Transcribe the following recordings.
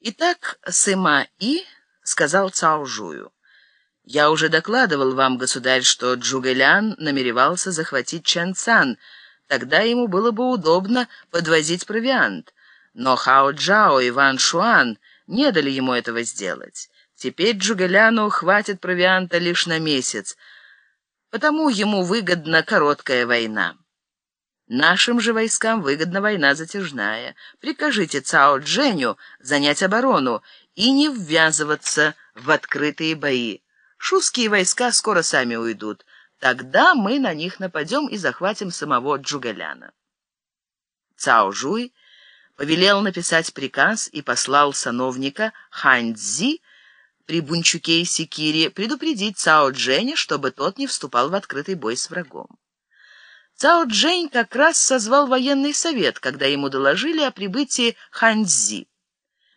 Итак, Сыма-И сказал Цао-Жую. «Я уже докладывал вам, государь, что Джугэлян намеревался захватить Чан-Цан. Тогда ему было бы удобно подвозить провиант. Но Хао-Джао и Ван Шуан не дали ему этого сделать. Теперь Джугэляну хватит провианта лишь на месяц, потому ему выгодна короткая война. Нашим же войскам выгодна война затяжная. Прикажите Цао Дженю занять оборону и не ввязываться в открытые бои. Шуские войска скоро сами уйдут. Тогда мы на них нападем и захватим самого Джугаляна. Цао Жуй повелел написать приказ и послал сановника Хань Цзи при Бунчуке и Секире предупредить Цао Дженя, чтобы тот не вступал в открытый бой с врагом. Цао Джень как раз созвал военный совет, когда ему доложили о прибытии Ханьцзи.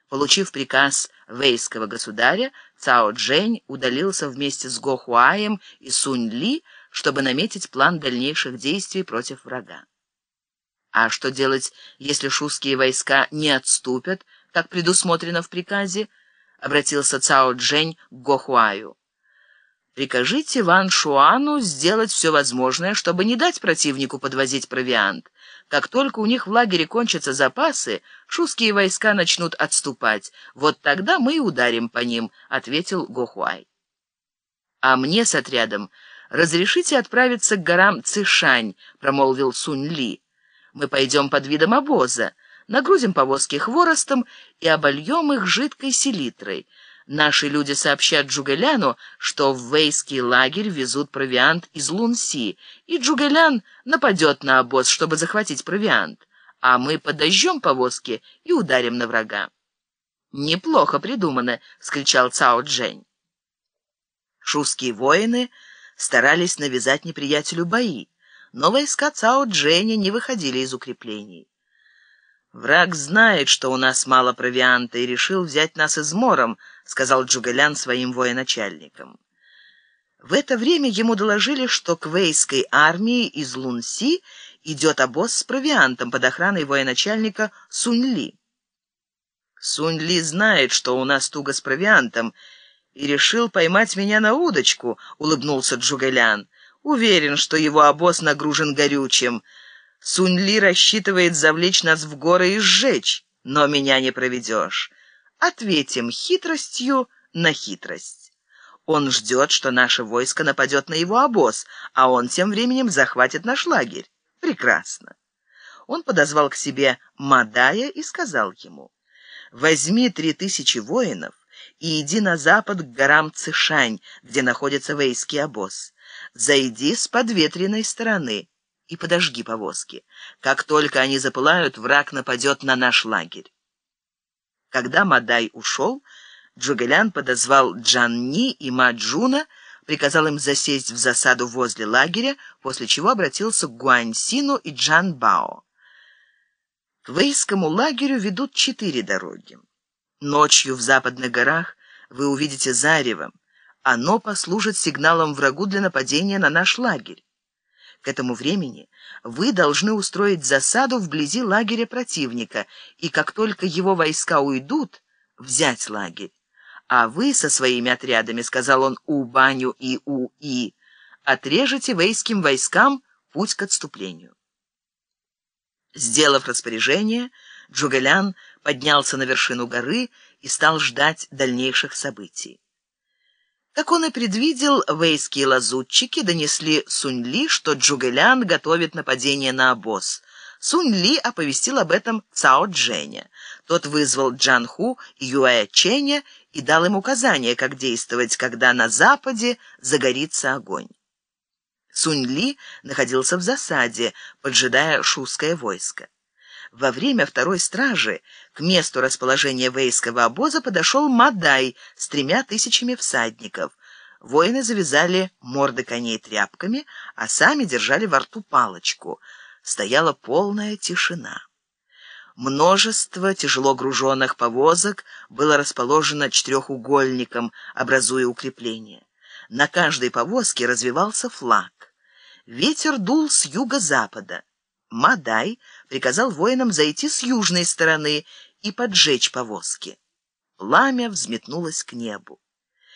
Получив приказ вейского государя, Цао Джень удалился вместе с Го Хуаем и Сунь Ли, чтобы наметить план дальнейших действий против врага. А что делать, если шуские войска не отступят, как предусмотрено в приказе, обратился Цао Джень к Го Хуаю. Прикажите Ван Шуану сделать все возможное, чтобы не дать противнику подвозить провиант. Как только у них в лагере кончатся запасы, шуские войска начнут отступать. Вот тогда мы и ударим по ним», — ответил Гохуай. «А мне с отрядом разрешите отправиться к горам Цишань», — промолвил Сунь Ли. «Мы пойдем под видом обоза, нагрузим повозки хворостом и обольем их жидкой селитрой». Наши люди сообщат Джугэляну, что в вейский лагерь везут провиант из Лунси, и Джугэлян нападет на обоз, чтобы захватить провиант, а мы подожжем повозки и ударим на врага. «Неплохо придумано!» — вскричал Цао Джень. Шуские воины старались навязать неприятелю бои, но войска Цао Дженя не выходили из укреплений. «Враг знает, что у нас мало провианта, и решил взять нас измором», — сказал Джугалян своим военачальникам. В это время ему доложили, что к вейской армии из Лунси идет обоз с провиантом под охраной военачальника Сунь-Ли. Сунь-Ли знает, что у нас туго с провиантом, и решил поймать меня на удочку, — улыбнулся Джугалян. Уверен, что его обоз нагружен горючим. Сунь-Ли рассчитывает завлечь нас в горы и сжечь, но меня не проведешь. Ответим хитростью на хитрость. Он ждет, что наше войско нападет на его обоз, а он тем временем захватит наш лагерь. Прекрасно. Он подозвал к себе Мадая и сказал ему, «Возьми три тысячи воинов и иди на запад к горам Цишань, где находится вейский обоз. Зайди с подветренной стороны» и подожги повозки. Как только они запылают, враг нападет на наш лагерь. Когда Мадай ушел, Джугэлян подозвал Джанни и Маджуна, приказал им засесть в засаду возле лагеря, после чего обратился к Гуаньсину и Джанбао. К Вейскому лагерю ведут четыре дороги. Ночью в западных горах вы увидите зарево. Оно послужит сигналом врагу для нападения на наш лагерь. К этому времени вы должны устроить засаду вблизи лагеря противника, и как только его войска уйдут, взять лагерь. А вы со своими отрядами, — сказал он У-Баню и У-И, — отрежете вейским войскам путь к отступлению. Сделав распоряжение, Джугалян поднялся на вершину горы и стал ждать дальнейших событий. Как он и предвидел, вейские лазутчики донесли Сунь-Ли, что Джугэлян готовит нападение на обоз. Сунь-Ли оповестил об этом Цао Дженя. Тот вызвал Джанху и Юэ Ченя и дал им указания, как действовать, когда на западе загорится огонь. Сунь-Ли находился в засаде, поджидая шуское войско. Во время второй стражи к месту расположения вейского обоза подошел Мадай с тремя тысячами всадников. Воины завязали морды коней тряпками, а сами держали во рту палочку. Стояла полная тишина. Множество тяжело груженных повозок было расположено четырехугольником, образуя укрепление. На каждой повозке развивался флаг. Ветер дул с юго-запада. Мадай приказал воинам зайти с южной стороны и поджечь повозки. Пламя взметнулось к небу.